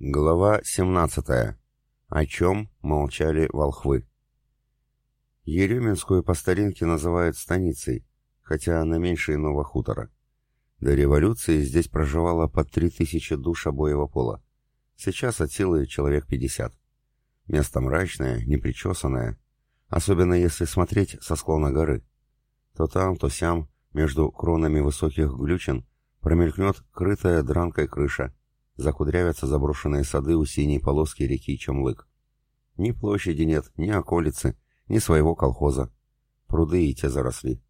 Глава 17. О чем молчали волхвы. Еременскую по старинке называют станицей, хотя она меньше иного хутора. До революции здесь проживало три тысячи душ обоего пола. Сейчас от силы человек 50. Место мрачное, непричесанное, особенно если смотреть со склона горы. То там, то сям, между кронами высоких глючин, промелькнет крытая дранкой крыша, закудрявятся заброшенные сады у синей полоски реки Чемлык. Ни площади нет, ни околицы, ни своего колхоза. Пруды и те заросли.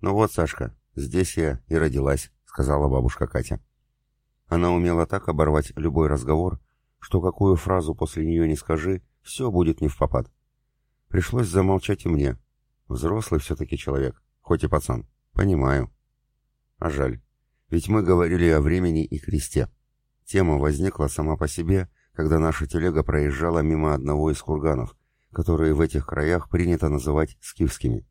«Ну вот, Сашка, здесь я и родилась», — сказала бабушка Катя. Она умела так оборвать любой разговор, что какую фразу после нее не скажи, все будет не в попад. Пришлось замолчать и мне. Взрослый все-таки человек, хоть и пацан. Понимаю. А жаль. Ведь мы говорили о времени и кресте. Тема возникла сама по себе, когда наша телега проезжала мимо одного из курганов, которые в этих краях принято называть скифскими.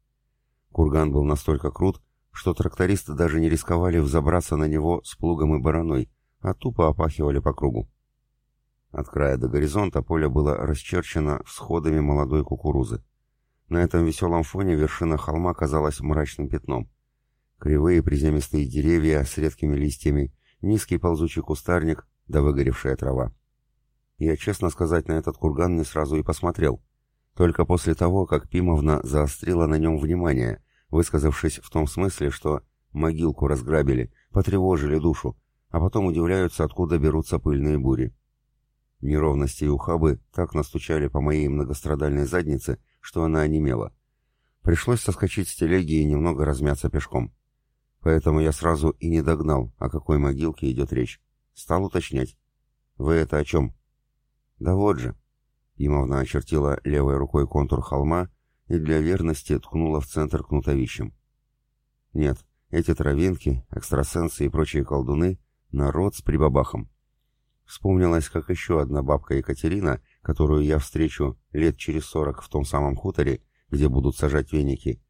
Курган был настолько крут, что трактористы даже не рисковали взобраться на него с плугом и бараной, а тупо опахивали по кругу. От края до горизонта поле было расчерчено всходами молодой кукурузы. На этом веселом фоне вершина холма казалась мрачным пятном. Кривые приземистые деревья с редкими листьями низкий ползучий кустарник да выгоревшая трава. Я, честно сказать, на этот курган не сразу и посмотрел. Только после того, как Пимовна заострила на нем внимание, высказавшись в том смысле, что могилку разграбили, потревожили душу, а потом удивляются, откуда берутся пыльные бури. Неровности и ухабы так настучали по моей многострадальной заднице, что она онемела. Пришлось соскочить с телеги и немного размяться пешком. Поэтому я сразу и не догнал, о какой могилке идет речь. Стал уточнять. «Вы это о чем?» «Да вот же». Имовна очертила левой рукой контур холма и для верности ткнула в центр кнутовищем. «Нет, эти травинки, экстрасенсы и прочие колдуны — народ с прибабахом. Вспомнилась, как еще одна бабка Екатерина, которую я встречу лет через сорок в том самом хуторе, где будут сажать веники,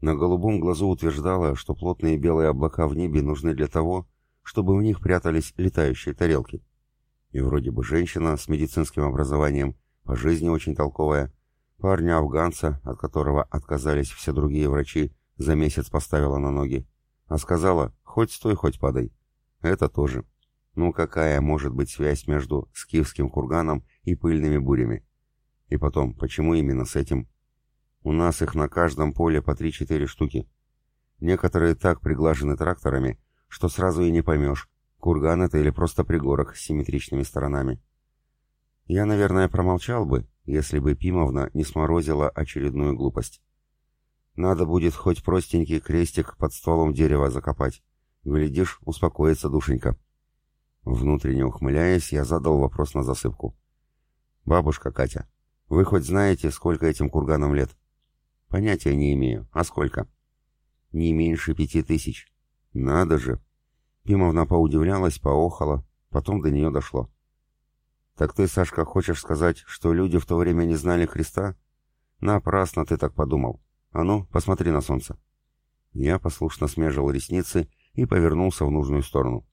на голубом глазу утверждала, что плотные белые облака в небе нужны для того, чтобы в них прятались летающие тарелки. И вроде бы женщина с медицинским образованием, по жизни очень толковая, парня-афганца, от которого отказались все другие врачи, за месяц поставила на ноги, а сказала «хоть стой, хоть падай». Это тоже. Ну какая может быть связь между скифским курганом и пыльными бурями? И потом, почему именно с этим? У нас их на каждом поле по 3-4 штуки. Некоторые так приглажены тракторами, что сразу и не поймешь, курган это или просто пригорок с симметричными сторонами. Я, наверное, промолчал бы, если бы Пимовна не сморозила очередную глупость. Надо будет хоть простенький крестик под стволом дерева закопать. Глядишь, успокоится душенька. Внутренне ухмыляясь, я задал вопрос на засыпку. «Бабушка Катя, вы хоть знаете, сколько этим курганам лет?» Понятия не имею. А сколько? Не меньше пяти тысяч. Надо же. Пимовна поудивлялась, поохала, потом до нее дошло. Так ты, Сашка, хочешь сказать, что люди в то время не знали Христа? Напрасно ты так подумал. А ну, посмотри на солнце. Я послушно смежил ресницы и повернулся в нужную сторону.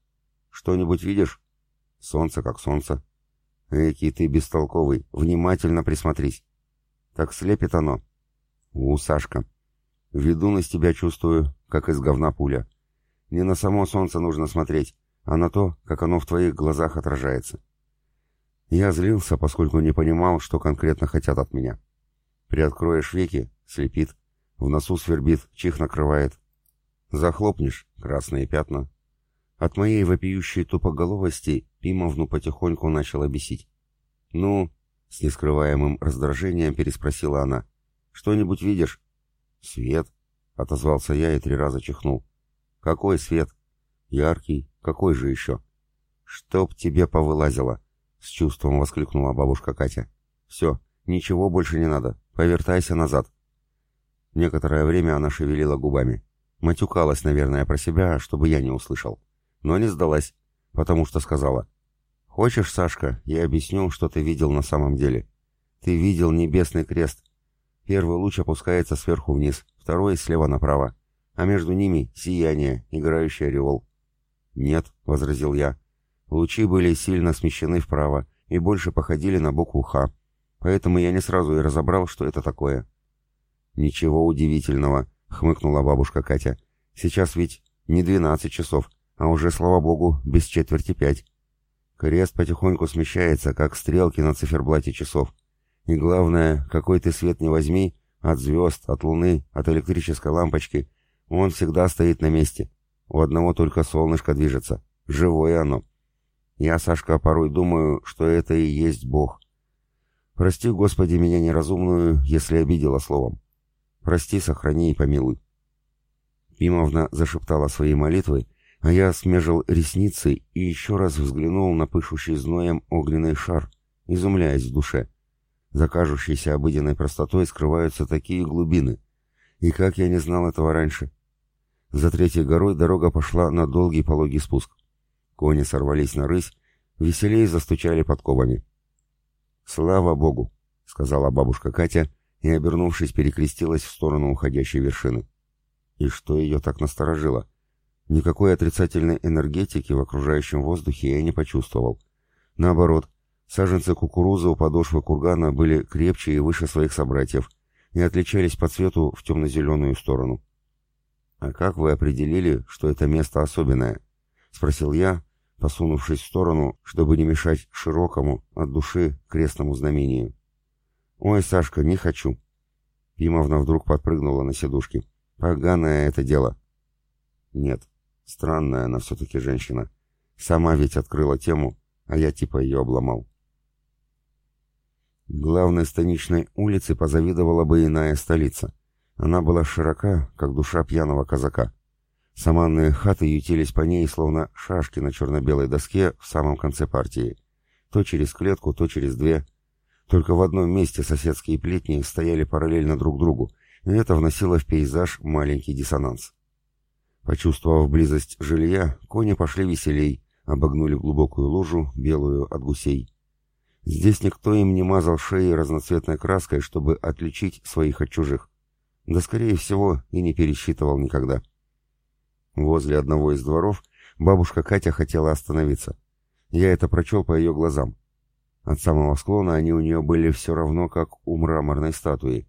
Что-нибудь видишь? Солнце как солнце. Эки ты бестолковый, внимательно присмотрись. Так слепит оно, «У, Сашка, ведун из тебя чувствую, как из говна пуля. Не на само солнце нужно смотреть, а на то, как оно в твоих глазах отражается». Я злился, поскольку не понимал, что конкретно хотят от меня. Приоткроешь веки — слепит, в носу свербит, чих накрывает. Захлопнешь — красные пятна. От моей вопиющей тупоголовости Пимовну потихоньку начала бесить. «Ну?» — с нескрываемым раздражением переспросила она. Что-нибудь видишь?» «Свет», — отозвался я и три раза чихнул. «Какой свет?» «Яркий. Какой же еще?» «Чтоб тебе повылазило!» — с чувством воскликнула бабушка Катя. «Все, ничего больше не надо. Повертайся назад». Некоторое время она шевелила губами. Матюкалась, наверное, про себя, чтобы я не услышал. Но не сдалась, потому что сказала. «Хочешь, Сашка, я объясню, что ты видел на самом деле? Ты видел небесный крест, Первый луч опускается сверху вниз, второй слева направо, а между ними сияние, играющий ореол. «Нет», — возразил я, — Лучи были сильно смещены вправо и больше походили на букву «Х», поэтому я не сразу и разобрал, что это такое. «Ничего удивительного», — хмыкнула бабушка Катя. «Сейчас ведь не двенадцать часов, а уже, слава богу, без четверти пять. Крест потихоньку смещается, как стрелки на циферблате часов. И главное, какой ты свет не возьми, от звезд, от луны, от электрической лампочки, он всегда стоит на месте. У одного только солнышко движется. Живое оно. Я, Сашка, порой думаю, что это и есть Бог. Прости, Господи, меня неразумную, если обидела словом. Прости, сохрани и помилуй. Пимовна зашептала свои молитвы, а я смежил ресницы и еще раз взглянул на пышущий зноем огненный шар, изумляясь в душе. За кажущейся обыденной простотой скрываются такие глубины. И как я не знал этого раньше. За третьей горой дорога пошла на долгий пологий спуск. Кони сорвались на рысь, веселее застучали подковами. «Слава Богу!» — сказала бабушка Катя и, обернувшись, перекрестилась в сторону уходящей вершины. И что ее так насторожило? Никакой отрицательной энергетики в окружающем воздухе я не почувствовал. Наоборот, саженцы кукурузы у подошвы кургана были крепче и выше своих собратьев и отличались по цвету в темно-зеленую сторону. «А как вы определили, что это место особенное?» — спросил я, посунувшись в сторону, чтобы не мешать широкому, от души, крестному знамению. «Ой, Сашка, не хочу!» Пимовна вдруг подпрыгнула на сидушке. «Поганое это дело!» «Нет, странная она все-таки женщина. Сама ведь открыла тему, а я типа ее обломал». Главной станичной улице позавидовала бы иная столица. Она была широка, как душа пьяного казака. Саманные хаты ютились по ней, словно шашки на черно-белой доске в самом конце партии. То через клетку, то через две. Только в одном месте соседские плетни стояли параллельно друг другу, и это вносило в пейзаж маленький диссонанс. Почувствовав близость жилья, кони пошли веселей, обогнули глубокую лужу, белую от гусей. Здесь никто им не мазал шеи разноцветной краской, чтобы отличить своих от чужих. Да, скорее всего, и не пересчитывал никогда. Возле одного из дворов бабушка Катя хотела остановиться. Я это прочел по ее глазам. От самого склона они у нее были все равно, как у мраморной статуи.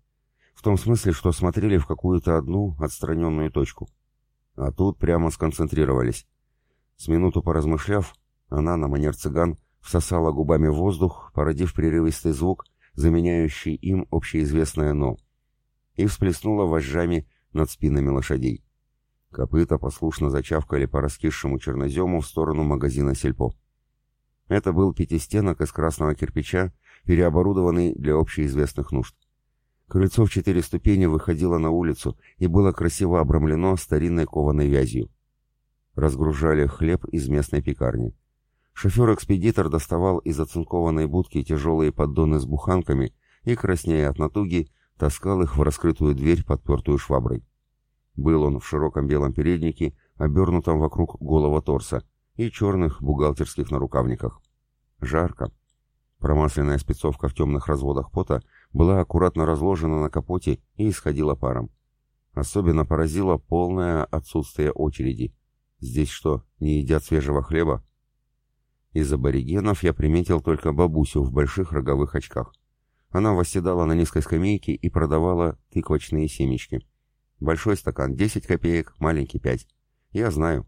В том смысле, что смотрели в какую-то одну отстраненную точку. А тут прямо сконцентрировались. С минуту поразмышляв, она, на манер цыган, всосала губами воздух, породив прерывистый звук, заменяющий им общеизвестное «но», и всплеснула вожжами над спинами лошадей. Копыта послушно зачавкали по раскисшему чернозему в сторону магазина «Сельпо». Это был пятистенок из красного кирпича, переоборудованный для общеизвестных нужд. Крыльцо в четыре ступени выходило на улицу и было красиво обрамлено старинной кованой вязью. Разгружали хлеб из местной пекарни. Шофер-экспедитор доставал из оцинкованной будки тяжелые поддоны с буханками и, краснея от натуги, таскал их в раскрытую дверь, подпертую шваброй. Был он в широком белом переднике, обернутом вокруг голого торса, и черных бухгалтерских нарукавниках. Жарко. Промасленная спецовка в темных разводах пота была аккуратно разложена на капоте и исходила паром. Особенно поразило полное отсутствие очереди. Здесь что, не едят свежего хлеба? Из аборигенов я приметил только бабусю в больших роговых очках. Она восседала на низкой скамейке и продавала тыквочные семечки. Большой стакан 10 копеек, маленький 5. Я знаю.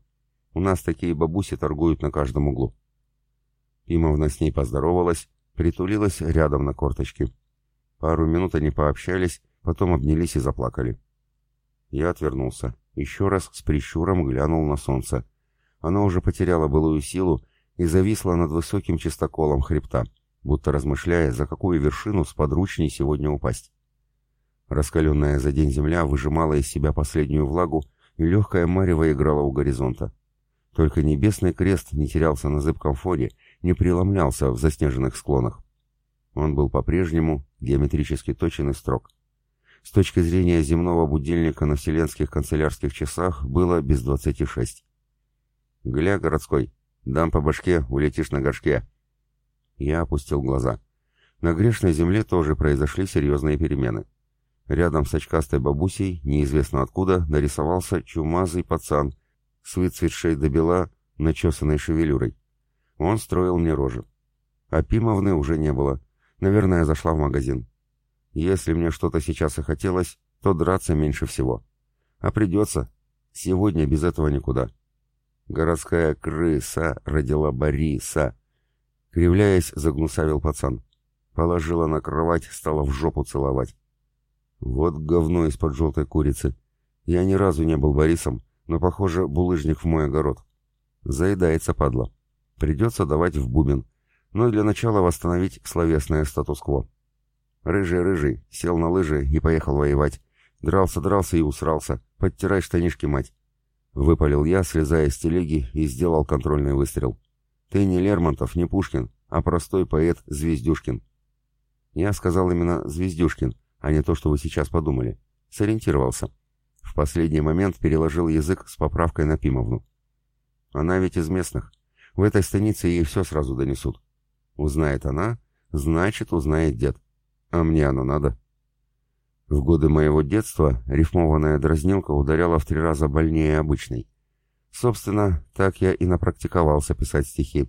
У нас такие бабуси торгуют на каждом углу. Имовна с ней поздоровалась, притулилась рядом на корточке. Пару минут они пообщались, потом обнялись и заплакали. Я отвернулся, еще раз с прищуром глянул на солнце. Оно уже потеряло былую силу и зависло над высоким чистоколом хребта, будто размышляя, за какую вершину сподручней сегодня упасть. Раскаленная за день земля выжимала из себя последнюю влагу, и легкая марево играла у горизонта. Только небесный крест не терялся на зыбком фоне, не преломлялся в заснеженных склонах. Он был по-прежнему геометрически точен и строг. С точки зрения земного будильника на вселенских канцелярских часах было без двадцати шесть. «Гля, городской, дам по башке, улетишь на горшке». Я опустил глаза. На грешной земле тоже произошли серьезные перемены. Рядом с очкастой бабусей, неизвестно откуда, нарисовался чумазый пацан с выцветшей до бела начесанной шевелюрой. Он строил мне рожи. А Пимовны уже не было. Наверное, зашла в магазин. Если мне что-то сейчас и хотелось, то драться меньше всего. А придется. Сегодня без этого никуда. Городская крыса родила Бориса. Кривляясь, загнусавил пацан. Положила на кровать, стала в жопу целовать. Вот говно из-под желтой курицы. Я ни разу не был Борисом, но, похоже, булыжник в мой огород. Заедается, падла. Придется давать в бубен, но для начала восстановить словесное статус-кво. Рыжий-рыжий сел на лыжи и поехал воевать. Дрался-дрался и усрался. Подтирай штанишки, мать. Выпалил я, слезая с телеги, и сделал контрольный выстрел. Ты не Лермонтов, не Пушкин, а простой поэт Звездюшкин. Я сказал именно Звездюшкин, а не то, что вы сейчас подумали. Сориентировался. В последний момент переложил язык с поправкой на Пимовну. Она ведь из местных. В этой станице ей все сразу донесут. Узнает она, значит, узнает дед. А мне оно надо. В годы моего детства рифмованная дразнилка ударяла в три раза больнее обычной. Собственно, так я и напрактиковался писать стихи.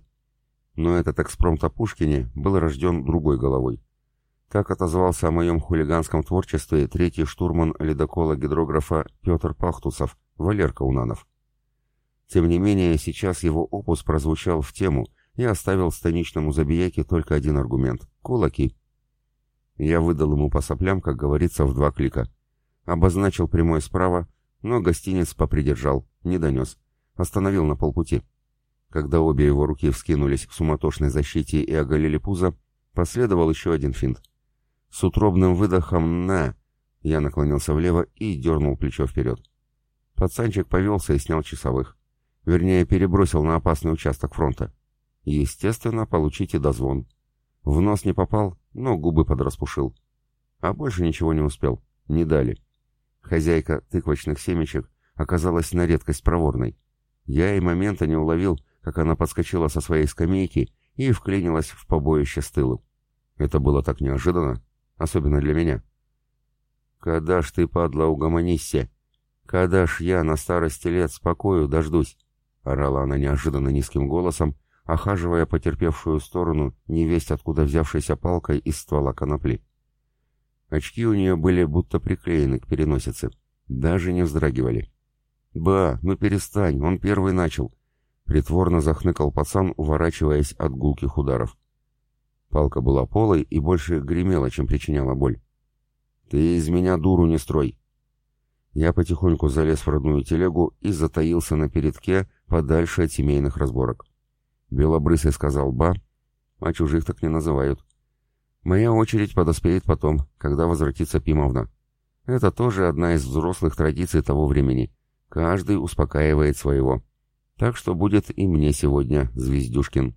Но этот экспромт о Пушкине был рожден другой головой. Так отозвался о моем хулиганском творчестве третий штурман ледокола-гидрографа Петр Пахтусов, Валерка Унанов. Тем не менее, сейчас его опус прозвучал в тему и оставил станичному забияке только один аргумент — кулаки. Я выдал ему по соплям, как говорится, в два клика. Обозначил прямой справа, но гостиниц попридержал, не донес. Остановил на полпути. Когда обе его руки вскинулись в суматошной защите и оголили пузо, последовал еще один финт. С утробным выдохом «на» я наклонился влево и дернул плечо вперед. Пацанчик повелся и снял часовых. Вернее, перебросил на опасный участок фронта. Естественно, получите дозвон. В нос не попал, но губы подраспушил. А больше ничего не успел. Не дали. Хозяйка тыквочных семечек оказалась на редкость проворной. Я и момента не уловил, как она подскочила со своей скамейки и вклинилась в побоище с тылу. Это было так неожиданно, особенно для меня. «Когда ж ты, падла, угомонись Когда ж я на старости лет спокою дождусь?» — орала она неожиданно низким голосом, охаживая потерпевшую сторону невесть откуда взявшейся палкой из ствола конопли. Очки у нее были будто приклеены к переносице, даже не вздрагивали. «Ба, ну перестань, он первый начал!» Притворно захныкал пацан, уворачиваясь от гулких ударов. Палка была полой и больше гремела, чем причиняла боль. «Ты из меня дуру не строй!» Я потихоньку залез в родную телегу и затаился на передке подальше от семейных разборок. Белобрысый сказал «ба», а чужих так не называют. Моя очередь подоспеет потом, когда возвратится Пимовна. Это тоже одна из взрослых традиций того времени. Каждый успокаивает своего. Так что будет и мне сегодня, Звездюшкин.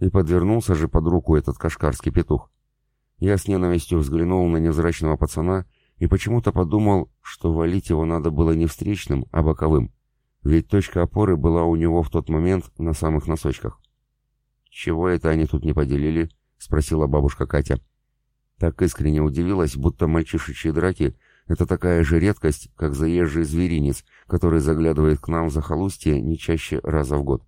И подвернулся же под руку этот кашкарский петух. Я с ненавистью взглянул на невзрачного пацана и почему-то подумал, что валить его надо было не встречным, а боковым. Ведь точка опоры была у него в тот момент на самых носочках. «Чего это они тут не поделили?» — спросила бабушка Катя. Так искренне удивилась, будто мальчишечьи драки — это такая же редкость, как заезжий зверинец, который заглядывает к нам в захолустье не чаще раза в год.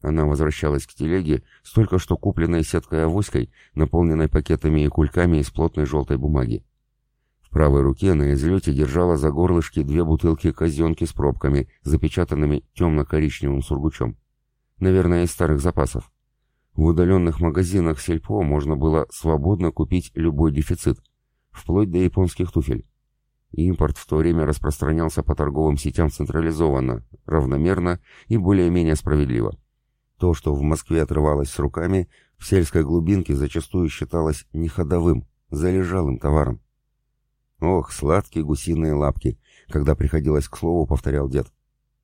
Она возвращалась к телеге с только что купленной сеткой авоськой, наполненной пакетами и кульками из плотной желтой бумаги. В правой руке на излете держала за горлышки две бутылки казенки с пробками, запечатанными темно-коричневым сургучом. Наверное, из старых запасов. В удаленных магазинах сельпо можно было свободно купить любой дефицит, вплоть до японских туфель. Импорт в то время распространялся по торговым сетям централизованно, равномерно и более-менее справедливо. То, что в Москве отрывалось с руками, в сельской глубинке зачастую считалось неходовым, залежалым товаром. Ох, сладкие гусиные лапки, когда приходилось к слову, повторял дед.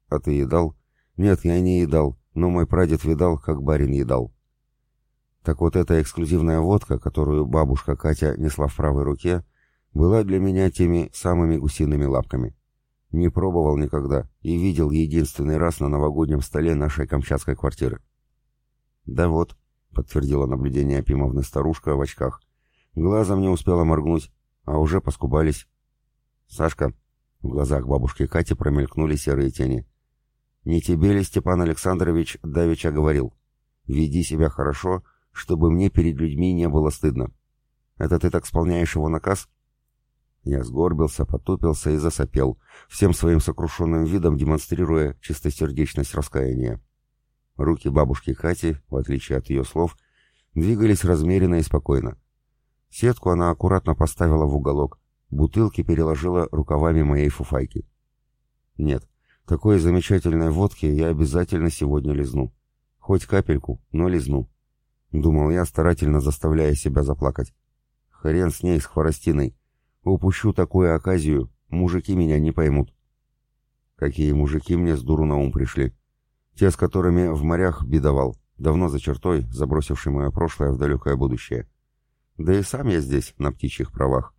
А ты едал? Нет, я не едал, но мой прадед видал, как барин едал. Так вот эта эксклюзивная водка, которую бабушка Катя несла в правой руке, была для меня теми самыми гусиными лапками. Не пробовал никогда и видел единственный раз на новогоднем столе нашей камчатской квартиры. «Да вот», — подтвердила наблюдение Пимовны старушка в очках. Глазом не успела моргнуть, а уже поскубались. «Сашка», — в глазах бабушки Кати промелькнули серые тени. Не тебе ли, Степан Александрович, давеча говорил? Веди себя хорошо, чтобы мне перед людьми не было стыдно. Это ты так исполняешь его наказ? Я сгорбился, потупился и засопел, всем своим сокрушенным видом демонстрируя чистосердечность раскаяния. Руки бабушки Кати, в отличие от ее слов, двигались размеренно и спокойно. Сетку она аккуратно поставила в уголок, бутылки переложила рукавами моей фуфайки. Нет, такой замечательной водки я обязательно сегодня лизну. Хоть капельку, но лизну. Думал я, старательно заставляя себя заплакать. Хрен с ней, с хворостиной. Упущу такую оказию, мужики меня не поймут. Какие мужики мне с дуру на ум пришли. Те, с которыми в морях бедовал, давно за чертой, забросивший мое прошлое в далекое будущее. Да и сам я здесь, на птичьих правах.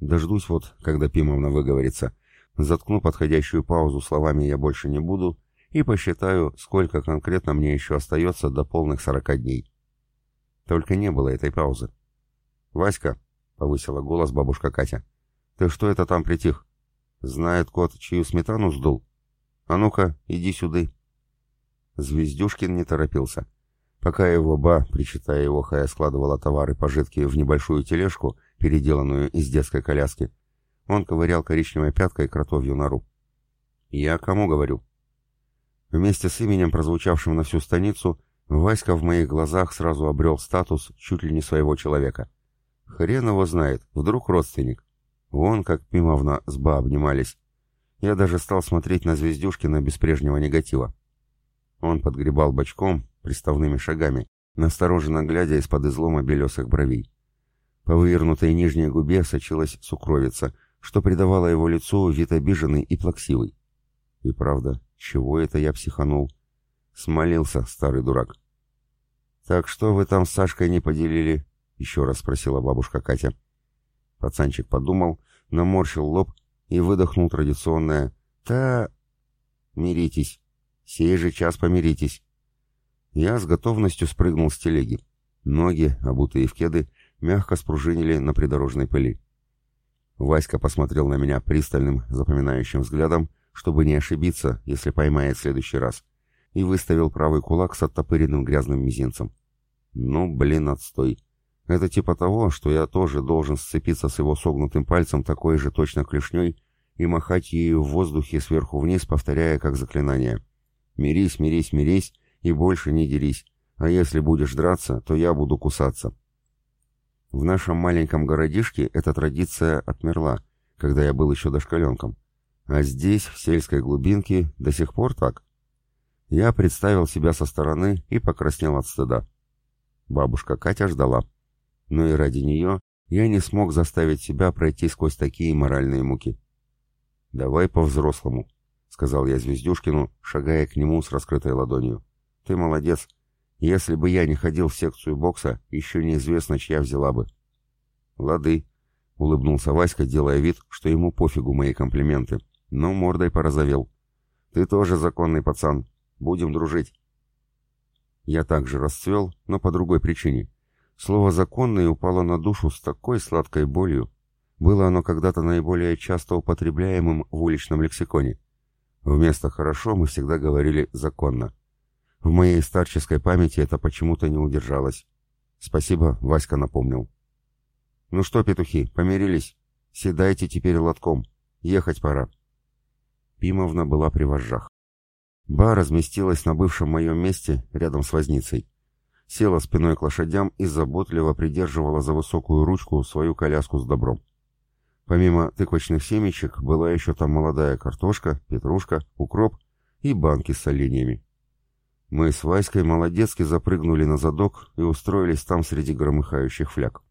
Дождусь вот, когда Пимовна выговорится. Заткну подходящую паузу словами «я больше не буду» и посчитаю, сколько конкретно мне еще остается до полных сорока дней. Только не было этой паузы. «Васька», — повысила голос бабушка Катя, — «ты что это там притих? Знает кот, чью сметану сдул? А ну-ка, иди сюда». Звездюшкин не торопился. Пока его ба, причитая его, хая складывала товары пожитки в небольшую тележку, переделанную из детской коляски, он ковырял коричневой пяткой кротовью нору. «Я кому говорю?» Вместе с именем, прозвучавшим на всю станицу, Васька в моих глазах сразу обрел статус чуть ли не своего человека. Хрен его знает, вдруг родственник. Вон как Пимовна с Ба обнимались. Я даже стал смотреть на Звездюшкина без прежнего негатива. Он подгребал бочком, приставными шагами, настороженно глядя из-под излома белесых бровей. По вывернутой нижней губе сочилась сукровица, что придавало его лицу вид обиженный и плаксивый. И правда, чего это я психанул? Смолился, старый дурак. «Так что вы там с Сашкой не поделили?» — еще раз спросила бабушка Катя. Пацанчик подумал, наморщил лоб и выдохнул традиционное «Та...» «Миритесь, Сей же час помиритесь. Я с готовностью спрыгнул с телеги. Ноги, обутые в кеды, мягко спружинили на придорожной пыли. Васька посмотрел на меня пристальным, запоминающим взглядом, чтобы не ошибиться, если поймает в следующий раз, и выставил правый кулак с оттопыренным грязным мизинцем. Ну, блин, отстой. Это типа того, что я тоже должен сцепиться с его согнутым пальцем такой же точно клешней и махать ею в воздухе сверху вниз, повторяя как заклинание. Мирись, мирись, мирись и больше не дерись. А если будешь драться, то я буду кусаться. В нашем маленьком городишке эта традиция отмерла, когда я был еще дошкаленком. А здесь, в сельской глубинке, до сих пор так. Я представил себя со стороны и покраснел от стыда. Бабушка Катя ждала. Но и ради нее я не смог заставить себя пройти сквозь такие моральные муки. «Давай по-взрослому», сказал я Звездюшкину, шагая к нему с раскрытой ладонью. «Ты молодец. Если бы я не ходил в секцию бокса, еще неизвестно, чья взяла бы». «Лады», — улыбнулся Васька, делая вид, что ему пофигу мои комплименты, но мордой порозовел. «Ты тоже законный пацан. Будем дружить». Я также расцвел, но по другой причине. Слово «законный» упало на душу с такой сладкой болью. Было оно когда-то наиболее часто употребляемым в уличном лексиконе. Вместо «хорошо» мы всегда говорили «законно». В моей старческой памяти это почему-то не удержалось. Спасибо, Васька напомнил. Ну что, петухи, помирились? Седайте теперь лотком. Ехать пора. Пимовна была при вожжах. Ба разместилась на бывшем моем месте рядом с возницей. Села спиной к лошадям и заботливо придерживала за высокую ручку свою коляску с добром. Помимо тыквочных семечек была еще там молодая картошка, петрушка, укроп и банки с оленями. Мы с Васькой молодецки запрыгнули на задок и устроились там среди громыхающих фляг.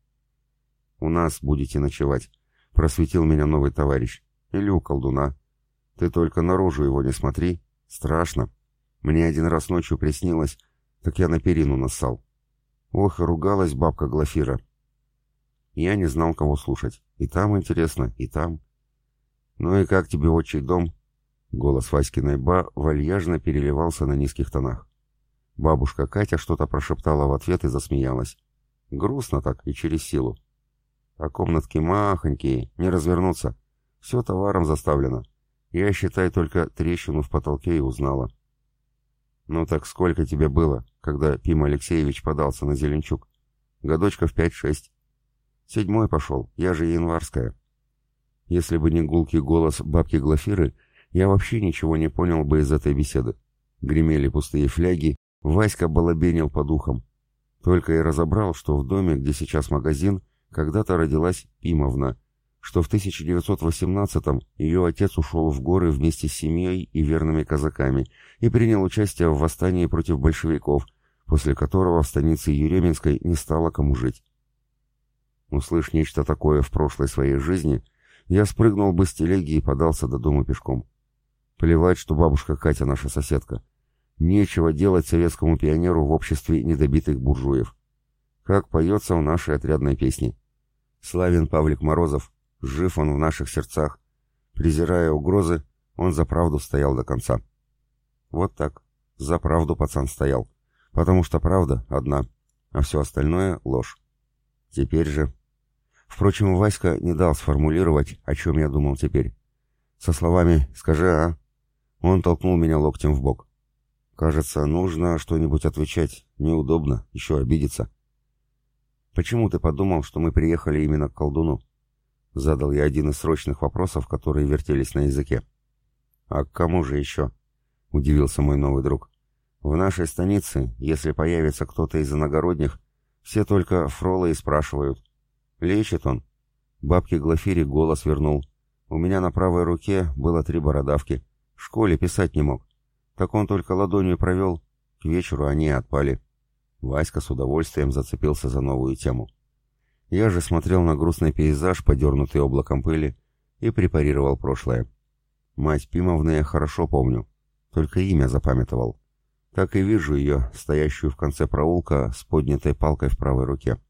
«У нас будете ночевать», — просветил меня новый товарищ. «Или у колдуна. Ты только наружу его не смотри. Страшно. Мне один раз ночью приснилось, так я на перину нассал. Ох, и ругалась бабка Глафира, я не знал, кого слушать. И там интересно, и там. «Ну и как тебе отчий дом?» Голос Васькиной ба вальяжно переливался на низких тонах. Бабушка Катя что-то прошептала в ответ и засмеялась. Грустно так и через силу. А комнатки махонькие, не развернуться. Все товаром заставлено. Я, считай, только трещину в потолке и узнала. Ну так сколько тебе было, когда Пим Алексеевич подался на Зеленчук? Годочков пять-шесть. Седьмой пошел, я же январская. Если бы не гулкий голос бабки Глафиры, я вообще ничего не понял бы из этой беседы. Гремели пустые фляги, Васька балабенил по духам. Только и разобрал, что в доме, где сейчас магазин, когда-то родилась Пимовна, что в 1918-м ее отец ушел в горы вместе с семьей и верными казаками и принял участие в восстании против большевиков, после которого в станице Еременской не стало кому жить. Услышь нечто такое в прошлой своей жизни, я спрыгнул бы с телеги и подался до дома пешком. Плевать, что бабушка Катя наша соседка. Нечего делать советскому пионеру в обществе недобитых буржуев. Как поется в нашей отрядной песне. Славен Павлик Морозов, Жив он в наших сердцах. Презирая угрозы, он за правду стоял до конца. Вот так. За правду пацан стоял. Потому что правда одна, а все остальное — ложь. Теперь же... Впрочем, Васька не дал сформулировать, о чем я думал теперь. Со словами «скажи, а?» Он толкнул меня локтем в бок. «Кажется, нужно что-нибудь отвечать. Неудобно, еще обидеться». «Почему ты подумал, что мы приехали именно к колдуну?» Задал я один из срочных вопросов, которые вертелись на языке. «А к кому же еще?» — удивился мой новый друг. «В нашей станице, если появится кто-то из иногородних, все только фролы и спрашивают. Лечит он?» Бабке Глафире голос вернул. «У меня на правой руке было три бородавки. В школе писать не мог. Так он только ладонью провел. К вечеру они отпали». Васька с удовольствием зацепился за новую тему. Я же смотрел на грустный пейзаж, подернутый облаком пыли, и препарировал прошлое. Мать Пимовны я хорошо помню, только имя запамятовал. Так и вижу ее, стоящую в конце проулка с поднятой палкой в правой руке.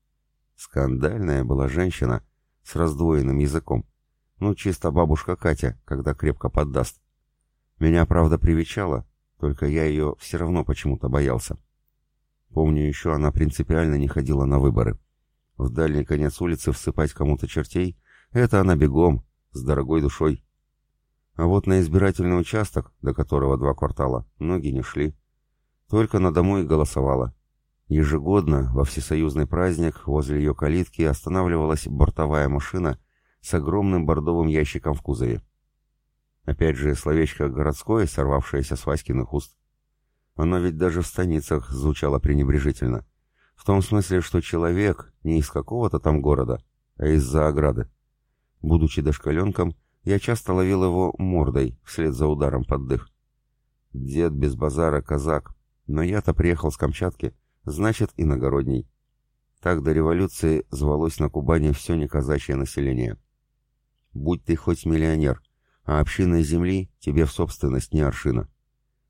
Скандальная была женщина с раздвоенным языком. Ну, чисто бабушка Катя, когда крепко поддаст. Меня, правда, привечала, только я ее все равно почему-то боялся. Помню еще, она принципиально не ходила на выборы. В дальний конец улицы всыпать кому-то чертей — это она бегом, с дорогой душой. А вот на избирательный участок, до которого два квартала, ноги не шли. Только на дому и голосовала. Ежегодно во всесоюзный праздник возле ее калитки останавливалась бортовая машина с огромным бордовым ящиком в кузове. Опять же, словечко «городское», сорвавшееся с Васькиных уст. Оно ведь даже в станицах звучало пренебрежительно. В том смысле, что человек не из какого-то там города, а из-за ограды. Будучи дошкаленком, я часто ловил его мордой вслед за ударом под дых. Дед без базара казак, но я-то приехал с Камчатки, значит, иногородний. Так до революции звалось на Кубани все неказачье население. Будь ты хоть миллионер, а община земли тебе в собственность не аршина.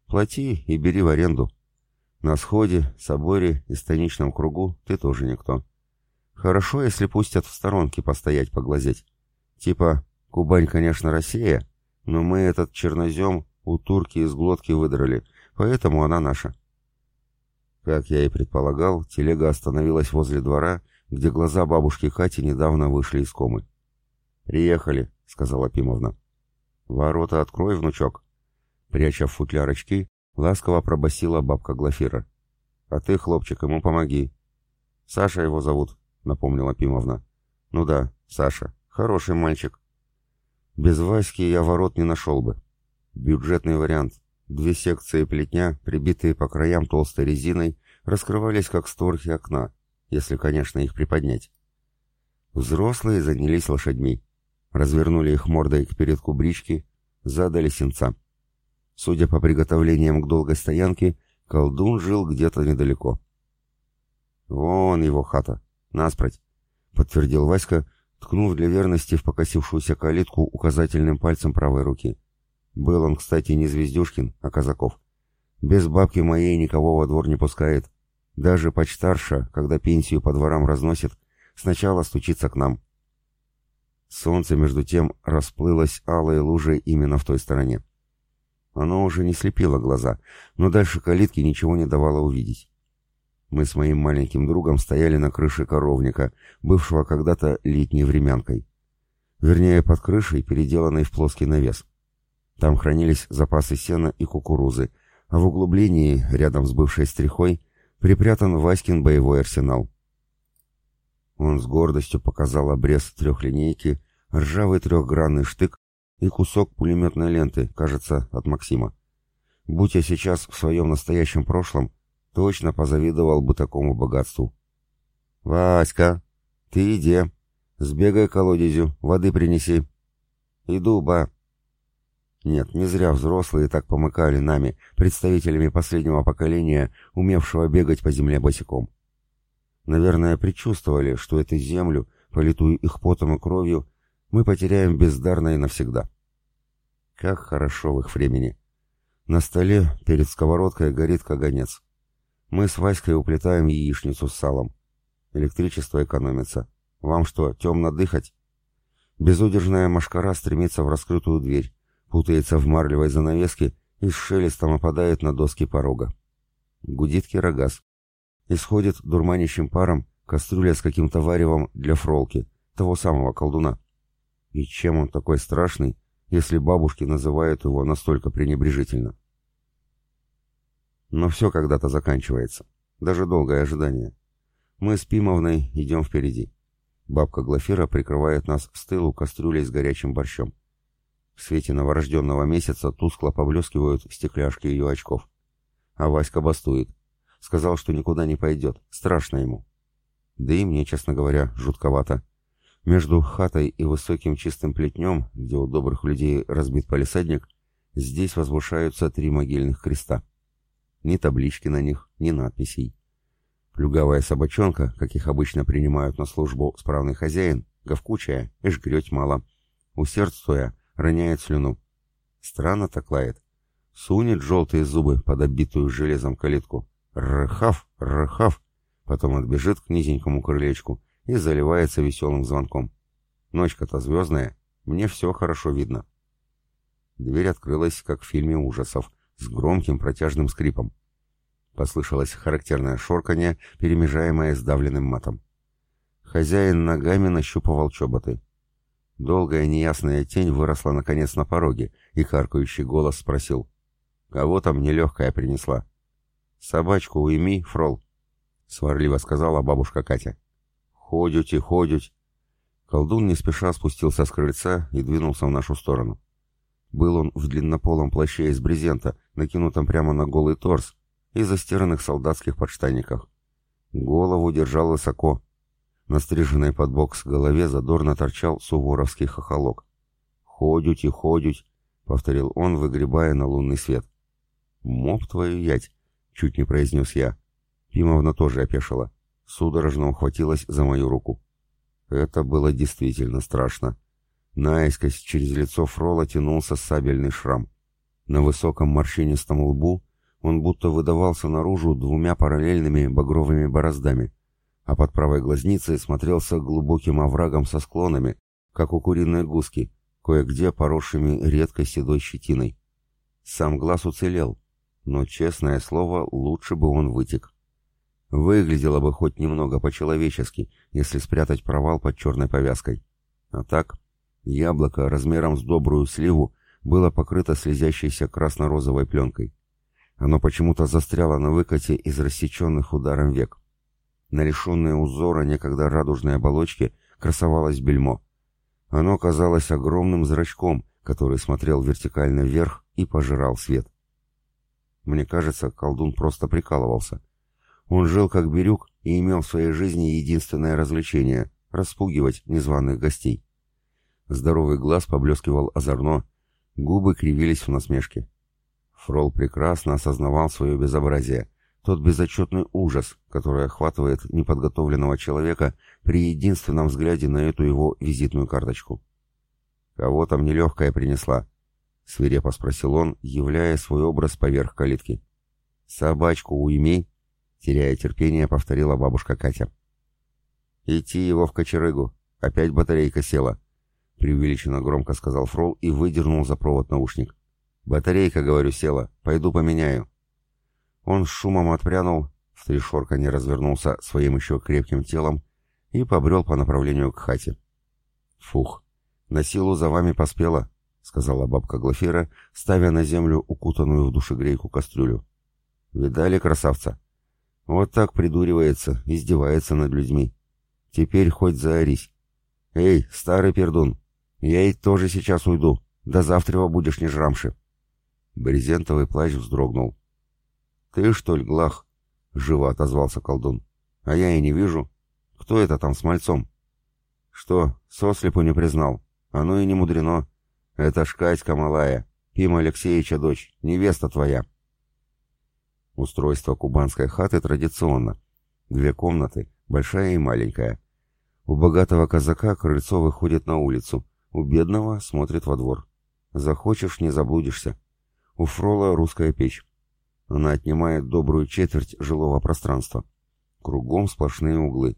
Плати и бери в аренду. На сходе, соборе и станичном кругу ты тоже никто. Хорошо, если пустят в сторонке постоять поглазеть. Типа, Кубань, конечно, Россия, но мы этот чернозем у турки из глотки выдрали, поэтому она наша. Как я и предполагал, телега остановилась возле двора, где глаза бабушки Кати недавно вышли из комы. «Приехали», — сказала Пимовна. «Ворота открой, внучок». Пряча в футляр очки, Ласково пробасила бабка Глафира. «А ты, хлопчик, ему помоги». «Саша его зовут», — напомнила Пимовна. «Ну да, Саша. Хороший мальчик». Без Васьки я ворот не нашел бы. Бюджетный вариант. Две секции плетня, прибитые по краям толстой резиной, раскрывались как створки окна, если, конечно, их приподнять. Взрослые занялись лошадьми. Развернули их мордой к передку брички, задали сенца. Судя по приготовлениям к долгой стоянке, колдун жил где-то недалеко. «Вон его хата, наспроть», — подтвердил Васька, ткнув для верности в покосившуюся калитку указательным пальцем правой руки. Был он, кстати, не Звездюшкин, а Казаков. Без бабки моей никого во двор не пускает. Даже почтарша, когда пенсию по дворам разносит, сначала стучится к нам. Солнце, между тем, расплылось алой лужей именно в той стороне. Оно уже не слепило глаза, но дальше калитки ничего не давало увидеть. Мы с моим маленьким другом стояли на крыше коровника, бывшего когда-то летней времянкой. Вернее, под крышей, переделанной в плоский навес. Там хранились запасы сена и кукурузы, а в углублении, рядом с бывшей стрихой, припрятан Васькин боевой арсенал. Он с гордостью показал обрез трехлинейки, ржавый трехгранный штык и кусок пулеметной ленты, кажется, от Максима. Будь я сейчас в своем настоящем прошлом, точно позавидовал бы такому богатству. «Васька, ты иди. Сбегай к колодезю, воды принеси». «Иду, ба». Нет, не зря взрослые так помыкали нами, представителями последнего поколения, умевшего бегать по земле босиком. Наверное, предчувствовали, что эту землю, политую их потом и кровью, мы потеряем бездарно и навсегда. Как хорошо в их времени. На столе перед сковородкой горит каганец. Мы с Васькой уплетаем яичницу с салом. Электричество экономится. Вам что, темно дыхать? Безудержная машкара стремится в раскрытую дверь, путается в марлевой занавеске и с шелестом опадает на доски порога. Гудит кирогаз. Исходит дурманящим паром кастрюля с каким-то варевом для фролки, того самого колдуна. И чем он такой страшный, если бабушки называют его настолько пренебрежительно. Но все когда-то заканчивается. Даже долгое ожидание. Мы с Пимовной идем впереди. Бабка Глафира прикрывает нас с тылу кастрюлей с горячим борщом. В свете новорожденного месяца тускло поблескивают стекляшки ее очков. А Васька бастует. Сказал, что никуда не пойдет. Страшно ему. Да и мне, честно говоря, жутковато. Между хатой и высоким чистым плетнем, где у добрых людей разбит палисадник, здесь возвышаются три могильных креста. Ни таблички на них, ни надписей. Плюгавая собачонка, каких обычно принимают на службу справный хозяин, говкучая и жгреть мало. Усердствуя, роняет слюну. Странно так лает. Сунет желтые зубы под оббитую железом калитку. Рхав, рхав. Потом отбежит к низенькому крылечку и заливается веселым звонком. Ночка-то звездная, мне все хорошо видно. Дверь открылась, как в фильме ужасов, с громким протяжным скрипом. Послышалось характерное шорканье, перемежаемое сдавленным матом. Хозяин ногами нащупывал чоботы. Долгая неясная тень выросла наконец на пороге, и каркающий голос спросил. «Кого там нелегкая принесла?» «Собачку уйми, фрол», — сварливо сказала бабушка Катя. «Ходють и ходють». Колдун не спеша спустился с крыльца и двинулся в нашу сторону. Был он в длиннополом плаще из брезента, накинутом прямо на голый торс, и застиранных солдатских подштанниках. Голову держал высоко. На стриженной под бокс голове задорно торчал суворовский хохолок. «Ходють и ходють», — повторил он, выгребая на лунный свет. «Моп твою ять!» — чуть не произнес я. Пимовна тоже опешила судорожно ухватилась за мою руку. Это было действительно страшно. Наискось через лицо Фрола тянулся сабельный шрам. На высоком морщинистом лбу он будто выдавался наружу двумя параллельными багровыми бороздами, а под правой глазницей смотрелся глубоким оврагом со склонами, как у куриной гуски, кое-где поросшими редкой седой щетиной. Сам глаз уцелел, но, честное слово, лучше бы он вытек. Выглядело бы хоть немного по-человечески, если спрятать провал под черной повязкой. А так, яблоко размером с добрую сливу было покрыто слезящейся красно-розовой пленкой. Оно почему-то застряло на выкате из рассеченных ударом век. На лишенные узора некогда радужной оболочки красовалось бельмо. Оно казалось огромным зрачком, который смотрел вертикально вверх и пожирал свет. Мне кажется, колдун просто прикалывался — он жил как бирюк и имел в своей жизни единственное развлечение — распугивать незваных гостей. Здоровый глаз поблескивал озорно, губы кривились в насмешке. Фрол прекрасно осознавал свое безобразие, тот безотчетный ужас, который охватывает неподготовленного человека при единственном взгляде на эту его визитную карточку. «Кого там нелегкая принесла?» — свирепо спросил он, являя свой образ поверх калитки. «Собачку уйми!» Теряя терпение, повторила бабушка Катя. «Идти его в кочерыгу. Опять батарейка села», — преувеличенно громко сказал Фрол и выдернул за провод наушник. «Батарейка, говорю, села. Пойду поменяю». Он с шумом отпрянул, в три шорка не развернулся своим еще крепким телом и побрел по направлению к хате. «Фух, на силу за вами поспела», — сказала бабка Глафира, ставя на землю укутанную в душегрейку кастрюлю. «Видали красавца? Вот так придуривается, издевается над людьми. Теперь хоть заорись. Эй, старый пердун, я и тоже сейчас уйду. До завтра будешь не жрамши». Брезентовый плащ вздрогнул. «Ты, что ли, Глах?» — живо отозвался колдун. «А я и не вижу. Кто это там с мальцом?» «Что, сослепу не признал? Оно и не мудрено. Это ж Катька малая, Пима Алексеевича дочь, невеста твоя». Устройство кубанской хаты традиционно. Две комнаты, большая и маленькая. У богатого казака крыльцо выходит на улицу, у бедного смотрит во двор. Захочешь, не заблудишься. У Фрола русская печь. Она отнимает добрую четверть жилого пространства. Кругом сплошные углы.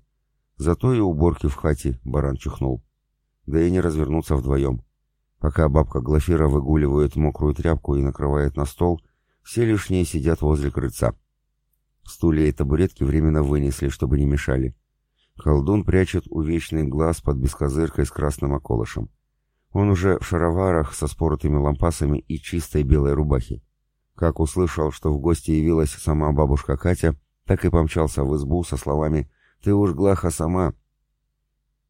Зато и уборки в хате баран чихнул. Да и не развернуться вдвоем. Пока бабка Глафира выгуливает мокрую тряпку и накрывает на стол, все лишние сидят возле крыльца. Стулья и табуретки временно вынесли, чтобы не мешали. Колдун прячет увечный глаз под бескозыркой с красным околышем. Он уже в шароварах со споротыми лампасами и чистой белой рубахе. Как услышал, что в гости явилась сама бабушка Катя, так и помчался в избу со словами «Ты уж, Глаха, сама!»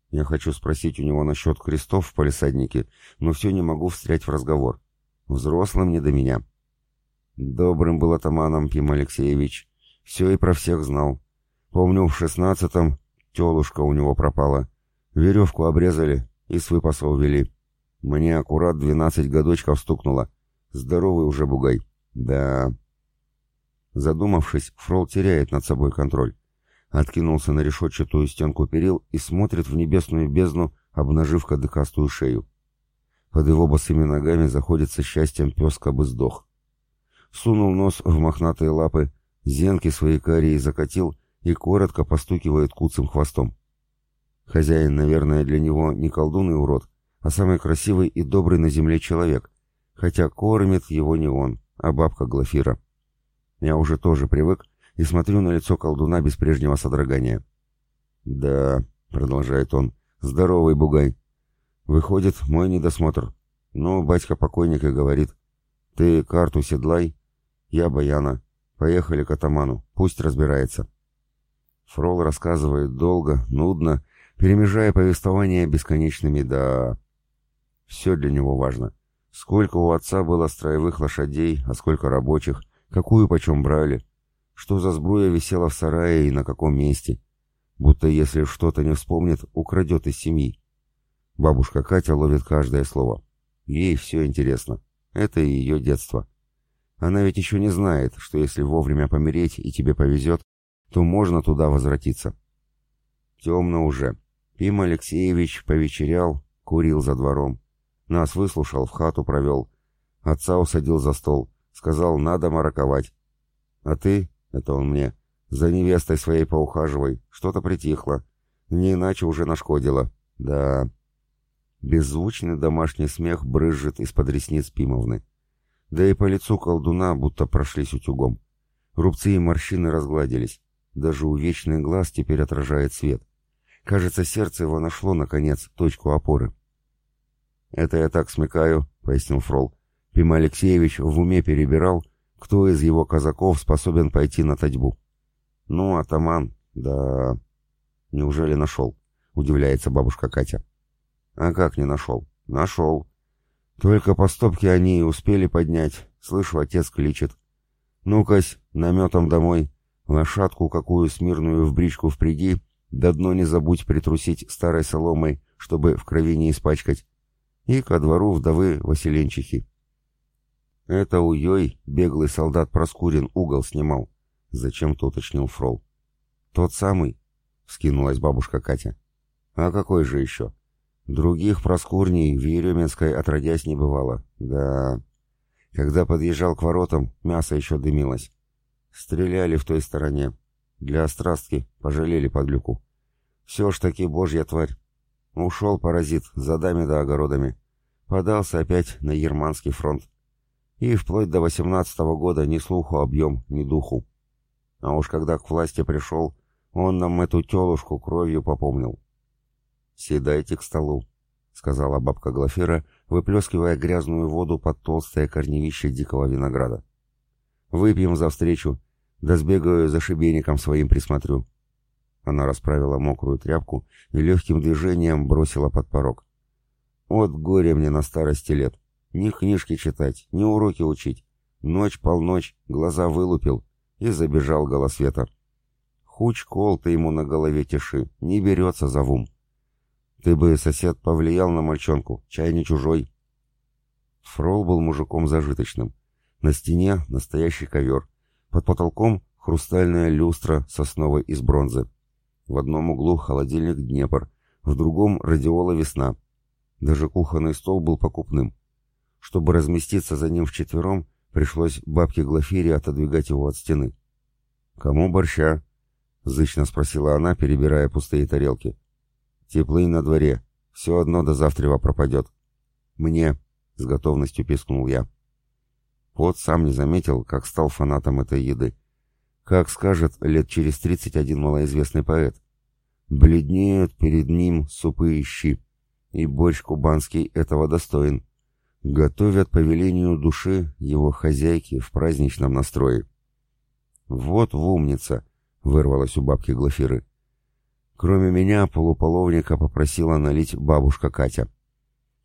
Я хочу спросить у него насчет крестов в палисаднике, но все не могу встрять в разговор. Взрослым не до меня. Добрым был атаманом Пим Алексеевич. Все и про всех знал. Помню, в шестнадцатом телушка у него пропала. Веревку обрезали и с выпаса увели. Мне аккурат двенадцать годочков стукнуло. Здоровый уже бугай. Да. Задумавшись, Фрол теряет над собой контроль. Откинулся на решетчатую стенку перил и смотрит в небесную бездну, обнажив кадыкастую шею. Под его босыми ногами заходится счастьем пес бы сдох. Сунул нос в мохнатые лапы, зенки свои карии закатил и коротко постукивает куцым хвостом. Хозяин, наверное, для него не колдун и урод, а самый красивый и добрый на земле человек, хотя кормит его не он, а бабка Глафира. Я уже тоже привык и смотрю на лицо колдуна без прежнего содрогания. «Да», — продолжает он, — «здоровый бугай. Выходит, мой недосмотр. Ну, батька покойник и говорит, ты карту седлай, я баяна. Поехали к атаману, пусть разбирается». Фрол рассказывает долго, нудно, перемежая повествование бесконечными «да». Все для него важно. Сколько у отца было строевых лошадей, а сколько рабочих, какую почем брали, что за сбруя висела в сарае и на каком месте. Будто если что-то не вспомнит, украдет из семьи. Бабушка Катя ловит каждое слово. Ей все интересно. Это ее детство. Она ведь еще не знает, что если вовремя помереть и тебе повезет, то можно туда возвратиться. Темно уже. Пим Алексеевич повечерял, курил за двором. Нас выслушал, в хату провел. Отца усадил за стол. Сказал, надо мараковать. А ты, это он мне. За невестой своей поухаживай. Что-то притихло. Не иначе уже нашкодило. Да. Беззвучный домашний смех брызжет из-под ресниц Пимовны. Да и по лицу колдуна будто прошлись утюгом. Рубцы и морщины разгладились. Даже увечный глаз теперь отражает свет. Кажется, сердце его нашло, наконец, точку опоры. «Это я так смекаю», — пояснил Фрол. Пим Алексеевич в уме перебирал, кто из его казаков способен пойти на татьбу. Ну, атаман, да... Неужели нашел? Удивляется бабушка Катя. А как не нашел? Нашел. Только по стопке они и успели поднять. Слышу, отец кличет. Ну-кась, наметом домой. Лошадку какую смирную в бричку впряги, да дно не забудь притрусить старой соломой, чтобы в крови не испачкать. И ко двору вдовы Василенчихи. «Это у Йой беглый солдат Проскурин угол снимал», — зачем-то уточнил Фрол. «Тот самый?» — вскинулась бабушка Катя. «А какой же еще? Других Проскурней в Еременской отродясь не бывало. Да...» Когда подъезжал к воротам, мясо еще дымилось. Стреляли в той стороне. Для острастки пожалели подлюку. Все ж таки божья тварь. Ушел паразит за дами да огородами. Подался опять на Ерманский фронт. И вплоть до восемнадцатого года ни слуху объем, ни духу. А уж когда к власти пришел, он нам эту телушку кровью попомнил. «Седайте к столу», — сказала бабка Глафира, выплескивая грязную воду под толстое корневище дикого винограда. «Выпьем за встречу, да сбегаю за шибеником своим присмотрю». Она расправила мокрую тряпку и легким движением бросила под порог. «От горя мне на старости лет. Ни книжки читать, ни уроки учить. Ночь полночь, глаза вылупил, и забежал голосвета. Хуч кол ты ему на голове тиши, не берется за вум. Ты бы, сосед, повлиял на мальчонку, чай не чужой. Фрол был мужиком зажиточным. На стене настоящий ковер. Под потолком хрустальная люстра сосновой из бронзы. В одном углу холодильник Днепр, в другом радиола весна. Даже кухонный стол был покупным. Чтобы разместиться за ним вчетвером, пришлось бабке Глафире отодвигать его от стены. «Кому борща?» — зычно спросила она, перебирая пустые тарелки. «Теплый на дворе. Все одно до завтрева пропадет». «Мне», — с готовностью пискнул я. Пот сам не заметил, как стал фанатом этой еды. Как скажет лет через тридцать один малоизвестный поэт. Бледнеют перед ним супы и щи, и борщ кубанский этого достоин. Готовят по велению души его хозяйки в праздничном настрое. «Вот в умница!» — вырвалась у бабки Глафиры. Кроме меня, полуполовника попросила налить бабушка Катя.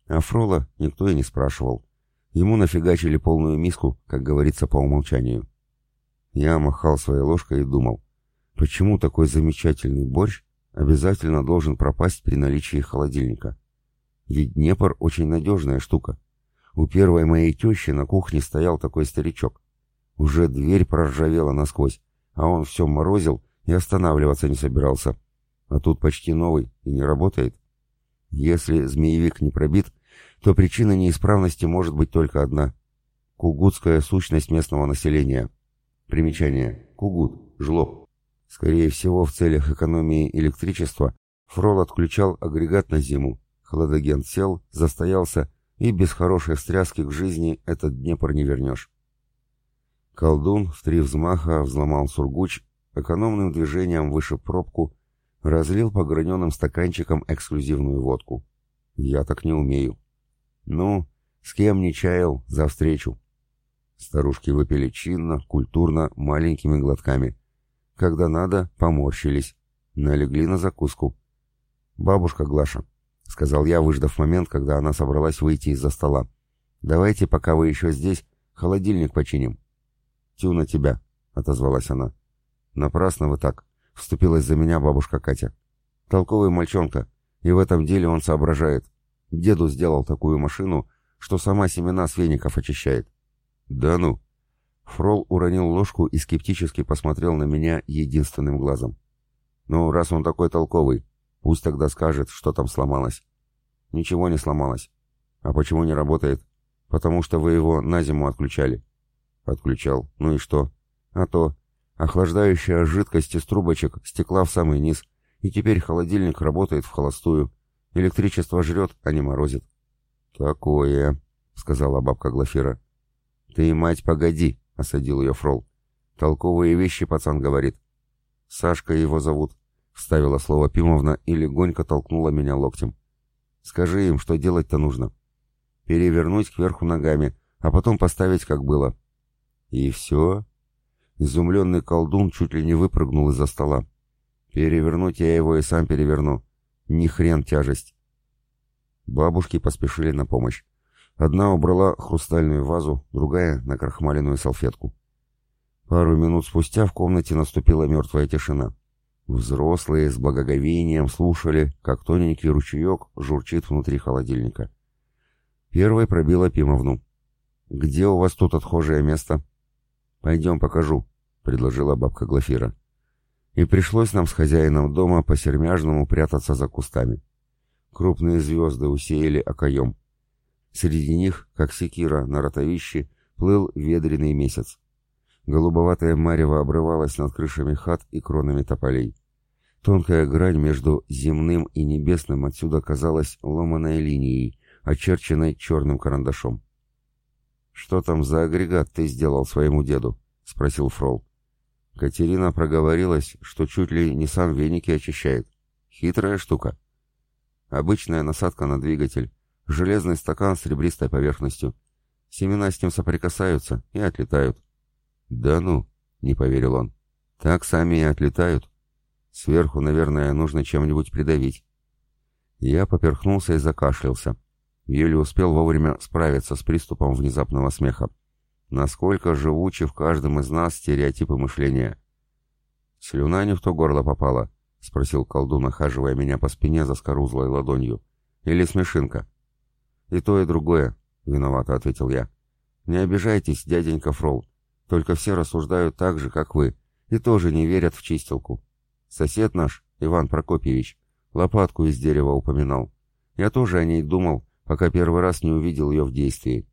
А Фрола никто и не спрашивал. Ему нафигачили полную миску, как говорится по умолчанию. Я махал своей ложкой и думал, почему такой замечательный борщ обязательно должен пропасть при наличии холодильника? Ведь Днепр очень надежная штука. У первой моей тещи на кухне стоял такой старичок. Уже дверь проржавела насквозь, а он все морозил и останавливаться не собирался. А тут почти новый и не работает. Если змеевик не пробит, то причина неисправности может быть только одна — кугутская сущность местного населения. Примечание. Кугут. Жлоб. Скорее всего, в целях экономии электричества Фрол отключал агрегат на зиму, хладоген сел, застоялся и без хорошей встряски к жизни этот Днепр не вернешь. Колдун в три взмаха взломал сургуч, экономным движением выше пробку, разлил по граненым стаканчикам эксклюзивную водку. Я так не умею. Ну, с кем не чаял, за встречу. Старушки выпили чинно, культурно, маленькими глотками. Когда надо, поморщились. Налегли на закуску. Бабушка Глаша, — сказал я, выждав момент, когда она собралась выйти из-за стола. «Давайте, пока вы еще здесь, холодильник починим». «Тю на тебя», — отозвалась она. «Напрасно вы так», — вступилась за меня бабушка Катя. «Толковый мальчонка, и в этом деле он соображает. Деду сделал такую машину, что сама семена с веников очищает». «Да ну!» Фрол уронил ложку и скептически посмотрел на меня единственным глазом. «Ну, раз он такой толковый, Пусть тогда скажет, что там сломалось. Ничего не сломалось. А почему не работает? Потому что вы его на зиму отключали. Отключал. Ну и что? А то. Охлаждающая жидкость из трубочек стекла в самый низ, и теперь холодильник работает в холостую. Электричество жрет, а не морозит. «Такое», — сказала бабка Глафира. «Ты, мать, погоди», — осадил ее Фрол. «Толковые вещи пацан говорит. Сашка его зовут. — вставила слово Пимовна и легонько толкнула меня локтем. «Скажи им, что делать-то нужно. Перевернуть кверху ногами, а потом поставить, как было». «И все?» Изумленный колдун чуть ли не выпрыгнул из-за стола. «Перевернуть я его и сам переверну. Ни хрен тяжесть». Бабушки поспешили на помощь. Одна убрала хрустальную вазу, другая — на крахмаленную салфетку. Пару минут спустя в комнате наступила мертвая тишина. Взрослые с благоговением слушали, как тоненький ручеек журчит внутри холодильника. Первой пробила Пимовну. «Где у вас тут отхожее место?» «Пойдем покажу», — предложила бабка Глафира. И пришлось нам с хозяином дома по-сермяжному прятаться за кустами. Крупные звезды усеяли окоем. Среди них, как секира на ротовище, плыл ведреный месяц. Голубоватое марево обрывалось над крышами хат и кронами тополей. Тонкая грань между земным и небесным отсюда казалась ломаной линией, очерченной черным карандашом. «Что там за агрегат ты сделал своему деду?» — спросил Фрол. Катерина проговорилась, что чуть ли не сам веники очищает. Хитрая штука. Обычная насадка на двигатель. Железный стакан с ребристой поверхностью. Семена с ним соприкасаются и отлетают. «Да ну!» — не поверил он. «Так сами и отлетают. Сверху, наверное, нужно чем-нибудь придавить». Я поперхнулся и закашлялся. Еле успел вовремя справиться с приступом внезапного смеха. Насколько живучи в каждом из нас стереотипы мышления. «Слюна не в то горло попала», — спросил колдун, охаживая меня по спине за скорузлой ладонью. «Или смешинка?» «И то, и другое», — виновато ответил я. «Не обижайтесь, дяденька Фрол. Только все рассуждают так же, как вы, и тоже не верят в чистилку. Сосед наш, Иван Прокопьевич, лопатку из дерева упоминал. Я тоже о ней думал, пока первый раз не увидел ее в действии.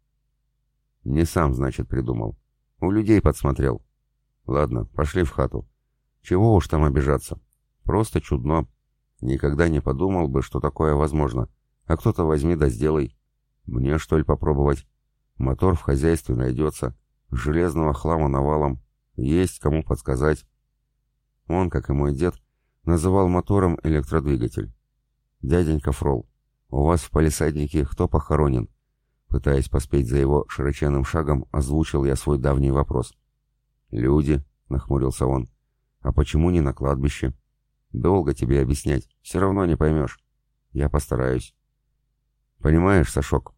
Не сам, значит, придумал. У людей подсмотрел. Ладно, пошли в хату. Чего уж там обижаться. Просто чудно. Никогда не подумал бы, что такое возможно. А кто-то возьми да сделай. Мне, что ли, попробовать? Мотор в хозяйстве найдется. Железного хлама навалом. Есть кому подсказать. Он, как и мой дед, называл мотором электродвигатель. «Дяденька Фрол, у вас в палисаднике кто похоронен?» Пытаясь поспеть за его широченным шагом, озвучил я свой давний вопрос. «Люди», — нахмурился он. «А почему не на кладбище?» «Долго тебе объяснять, все равно не поймешь». «Я постараюсь». «Понимаешь, Сашок,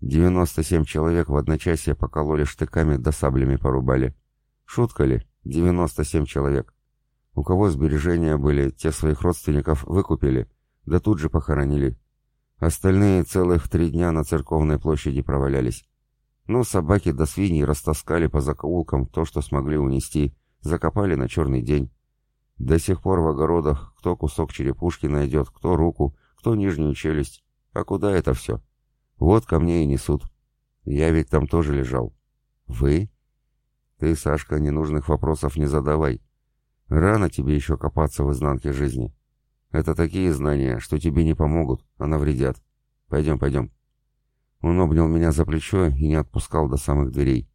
97 человек в одночасье покололи штыками да саблями порубали. Шутка ли? 97 человек. У кого сбережения были, те своих родственников выкупили, да тут же похоронили. Остальные целых три дня на церковной площади провалялись. Ну, собаки до свиньи растаскали по закоулкам то, что смогли унести, закопали на черный день. До сих пор в огородах кто кусок черепушки найдет, кто руку, кто нижнюю челюсть. А куда это все? Вот ко мне и несут. Я ведь там тоже лежал. Вы? Ты, Сашка, ненужных вопросов не задавай. Рано тебе еще копаться в изнанке жизни. Это такие знания, что тебе не помогут, а навредят. Пойдем, пойдем. Он обнял меня за плечо и не отпускал до самых дверей.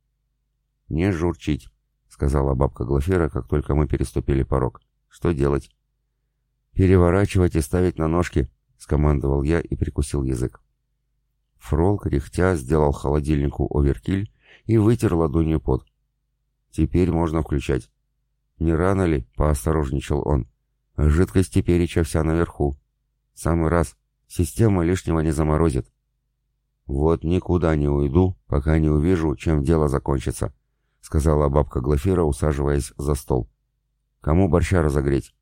«Не журчить», — сказала бабка Глафера, как только мы переступили порог. «Что делать?» «Переворачивать и ставить на ножки», — скомандовал я и прикусил язык. Фрол, кряхтя, сделал холодильнику оверкиль и вытер ладонью пот. «Теперь можно включать». «Не рано ли?» — поосторожничал он. «Жидкость тепереча вся наверху. Самый раз. Система лишнего не заморозит». «Вот никуда не уйду, пока не увижу, чем дело закончится», — сказала бабка Глафира, усаживаясь за стол. «Кому борща разогреть?»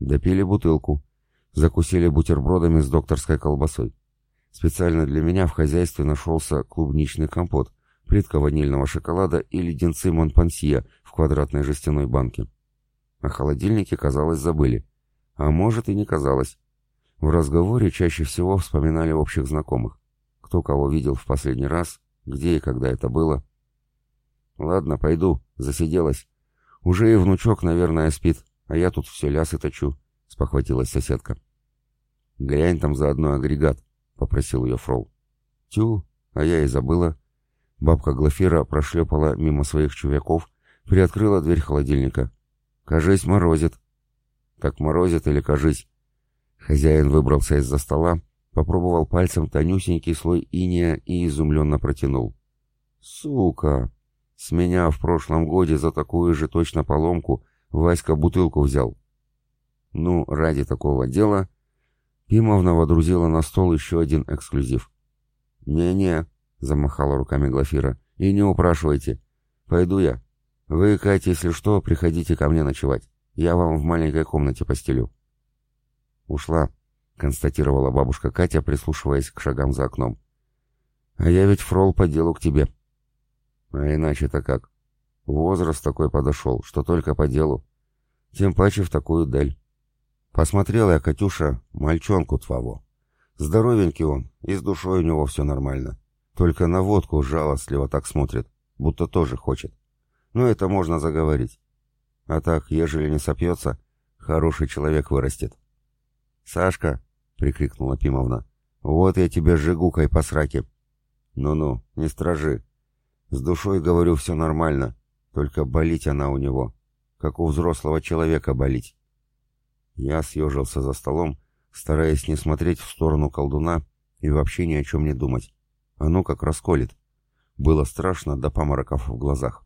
Допили бутылку. Закусили бутербродами с докторской колбасой. Специально для меня в хозяйстве нашелся клубничный компот, плитка ванильного шоколада и леденцы Монпансье в квадратной жестяной банке. О холодильнике, казалось, забыли. А может и не казалось. В разговоре чаще всего вспоминали общих знакомых. Кто кого видел в последний раз, где и когда это было. «Ладно, пойду, засиделась. Уже и внучок, наверное, спит, а я тут все лясы точу», — спохватилась соседка. «Глянь там заодно агрегат», — попросил ее Фрол. «Тю, а я и забыла». Бабка Глафира прошлепала мимо своих чувяков, приоткрыла дверь холодильника. «Кажись, морозит». «Так морозит или кажись?» Хозяин выбрался из-за стола, попробовал пальцем тонюсенький слой иния и изумленно протянул. «Сука! С меня в прошлом годе за такую же точно поломку Васька бутылку взял». Ну, ради такого дела Пимовна водрузила на стол еще один эксклюзив. «Не-не», — замахала руками Глафира, — «и не упрашивайте. Пойду я. Вы, Катя, если что, приходите ко мне ночевать. Я вам в маленькой комнате постелю». «Ушла», — констатировала бабушка Катя, прислушиваясь к шагам за окном. «А я ведь, фрол, по делу к тебе». «А иначе-то как? Возраст такой подошел, что только по делу. Тем паче в такую даль». Посмотрела я, Катюша, мальчонку твоего. Здоровенький он, и с душой у него все нормально. Только на водку жалостливо так смотрит, будто тоже хочет. Но это можно заговорить. А так, ежели не сопьется, хороший человек вырастет. «Сашка!» — прикрикнула Пимовна. «Вот я тебе жигукой по сраке!» «Ну-ну, не стражи. С душой, говорю, все нормально, только болить она у него, как у взрослого человека болить». Я съежился за столом, стараясь не смотреть в сторону колдуна и вообще ни о чем не думать. Оно как расколет. Было страшно до помороков в глазах.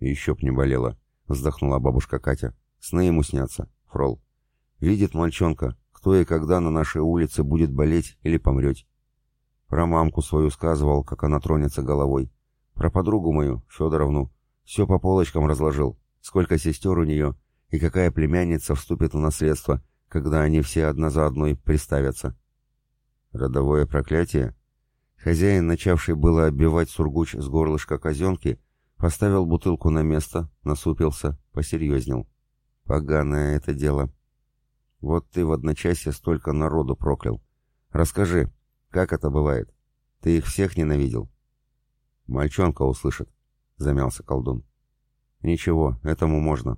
«Еще б не болело», — вздохнула бабушка Катя. «Сны ему снятся, Фрол. Видит мальчонка, кто и когда на нашей улице будет болеть или помреть. Про мамку свою сказывал, как она тронется головой. Про подругу мою, Федоровну, все по полочкам разложил, сколько сестер у нее и какая племянница вступит в наследство, когда они все одна за одной приставятся. Родовое проклятие? Хозяин, начавший было оббивать сургуч с горлышка казенки, поставил бутылку на место, насупился, посерьезнел. Поганое это дело. Вот ты в одночасье столько народу проклял. Расскажи, как это бывает? Ты их всех ненавидел? Мальчонка услышит, замялся колдун. Ничего, этому можно.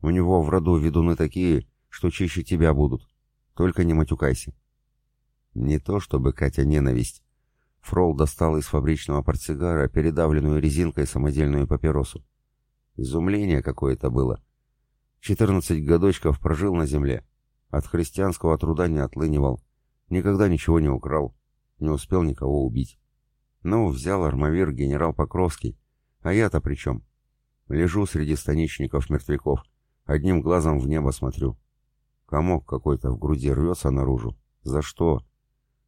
У него в роду ведуны такие, что чище тебя будут. Только не матюкайся. Не то чтобы Катя ненависть. Фрол достал из фабричного портсигара передавленную резинкой самодельную папиросу. Изумление какое-то было. Четырнадцать годочков прожил на земле. От христианского труда не отлынивал. Никогда ничего не украл. Не успел никого убить. Ну, взял армавир генерал Покровский. А я-то при чем? Лежу среди станичников-мертвяков. Одним глазом в небо смотрю. Комок какой-то в груди рвется наружу. За что?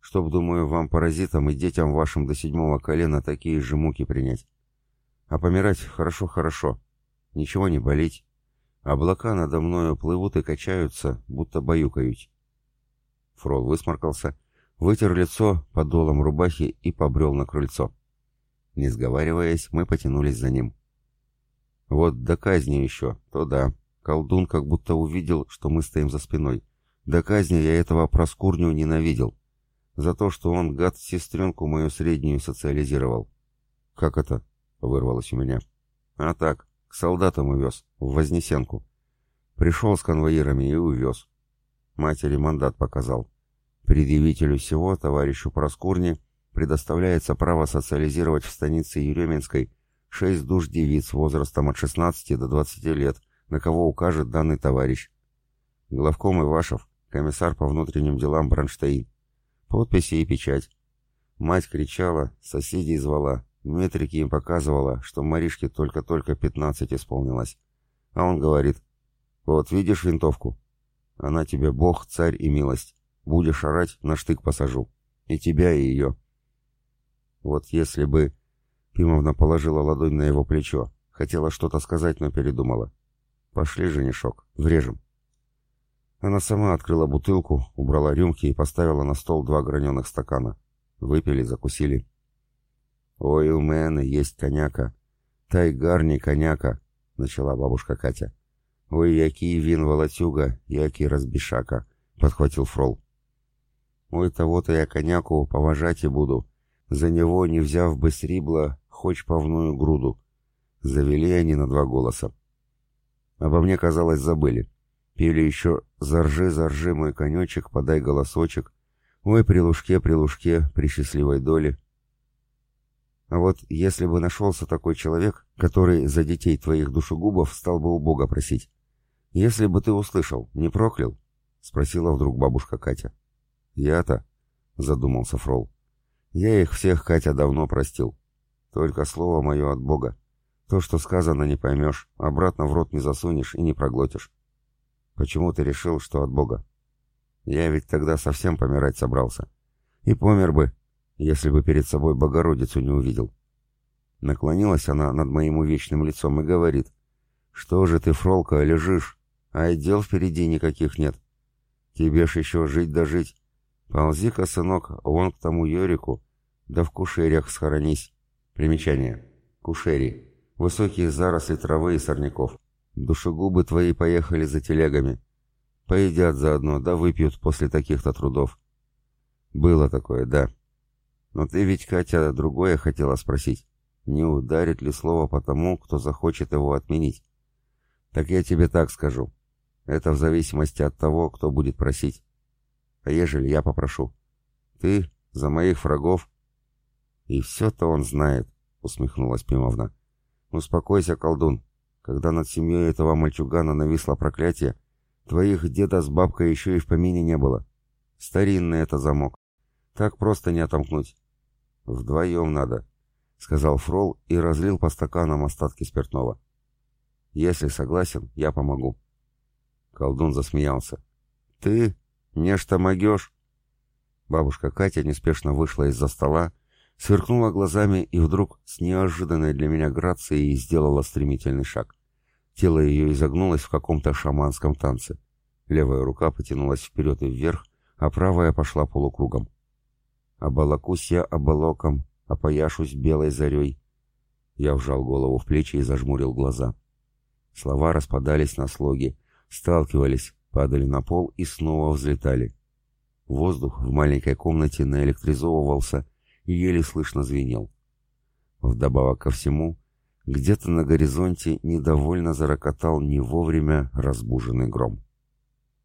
Чтоб, думаю, вам, паразитам и детям вашим до седьмого колена такие же муки принять. А помирать хорошо-хорошо, ничего не болеть. Облака надо мною плывут и качаются, будто баюкают. Фрол высморкался, вытер лицо подолом рубахи и побрел на крыльцо. Не сговариваясь, мы потянулись за ним. Вот до казни еще, то да. Колдун как будто увидел, что мы стоим за спиной. До казни я этого проскурню ненавидел. За то, что он, гад, сестренку мою среднюю социализировал. «Как это?» — вырвалось у меня. «А так, к солдатам увез, в Вознесенку. Пришел с конвоирами и увез. Матери мандат показал. Предъявителю всего, товарищу Проскурни, предоставляется право социализировать в станице Еременской шесть душ девиц возрастом от 16 до 20 лет, на кого укажет данный товарищ. Главком Ивашев, комиссар по внутренним делам Бронштейн. Подписи и печать. Мать кричала, соседей звала, метрики им показывала, что Маришке только-только пятнадцать исполнилось. А он говорит, вот видишь винтовку? Она тебе бог, царь и милость. Будешь орать, на штык посажу. И тебя, и ее. Вот если бы... Пимовна положила ладонь на его плечо. Хотела что-то сказать, но передумала. Пошли, женишок, врежем. Она сама открыла бутылку, убрала рюмки и поставила на стол два граненых стакана. Выпили, закусили. «Ой, у мене есть коняка. Тайгарни коняка», — начала бабушка Катя. «Ой, який він волотюга, який разбишака», — подхватил Фрол. «Ой, того-то я коняку поважать и буду. За него, не взяв бы срибла, хоть повную груду». Завели они на два голоса. Обо мне, казалось, забыли. Пели еще «Заржи, заржи, мой конечек, подай голосочек», «Ой, при лужке, при лужке, при счастливой доле». А вот если бы нашелся такой человек, который за детей твоих душегубов стал бы у Бога просить, если бы ты услышал, не проклял? — спросила вдруг бабушка Катя. «Я-то?» — задумался Фрол. «Я их всех, Катя, давно простил. Только слово мое от Бога. То, что сказано, не поймешь, обратно в рот не засунешь и не проглотишь. Почему ты решил, что от Бога? Я ведь тогда совсем помирать собрался. И помер бы, если бы перед собой Богородицу не увидел. Наклонилась она над моим увечным лицом и говорит, «Что же ты, Фролка, лежишь? А и дел впереди никаких нет. Тебе ж еще жить да жить. Ползи-ка, сынок, вон к тому Йорику, да в кушерях схоронись». Примечание. Кушери. Высокие заросли травы и сорняков. Душегубы твои поехали за телегами. Поедят заодно, да выпьют после таких-то трудов. Было такое, да. Но ты ведь, Катя, другое хотела спросить. Не ударит ли слово по тому, кто захочет его отменить? Так я тебе так скажу. Это в зависимости от того, кто будет просить. А ежели я попрошу? Ты за моих врагов? И все-то он знает, усмехнулась Пимовна. Успокойся, колдун. Когда над семьей этого мальчугана нависло проклятие, твоих деда с бабкой еще и в помине не было. Старинный это замок. Так просто не отомкнуть. Вдвоем надо, — сказал Фрол и разлил по стаканам остатки спиртного. Если согласен, я помогу. Колдун засмеялся. Ты? Нечто могешь? Бабушка Катя неспешно вышла из-за стола, сверкнула глазами и вдруг с неожиданной для меня грацией сделала стремительный шаг. Тело ее изогнулось в каком-то шаманском танце. Левая рука потянулась вперед и вверх, а правая пошла полукругом. «Оболокусь я оболоком, опояшусь белой зарей». Я вжал голову в плечи и зажмурил глаза. Слова распадались на слоги, сталкивались, падали на пол и снова взлетали. Воздух в маленькой комнате наэлектризовывался и еле слышно звенел. Вдобавок ко всему, где-то на горизонте недовольно зарокотал не вовремя разбуженный гром.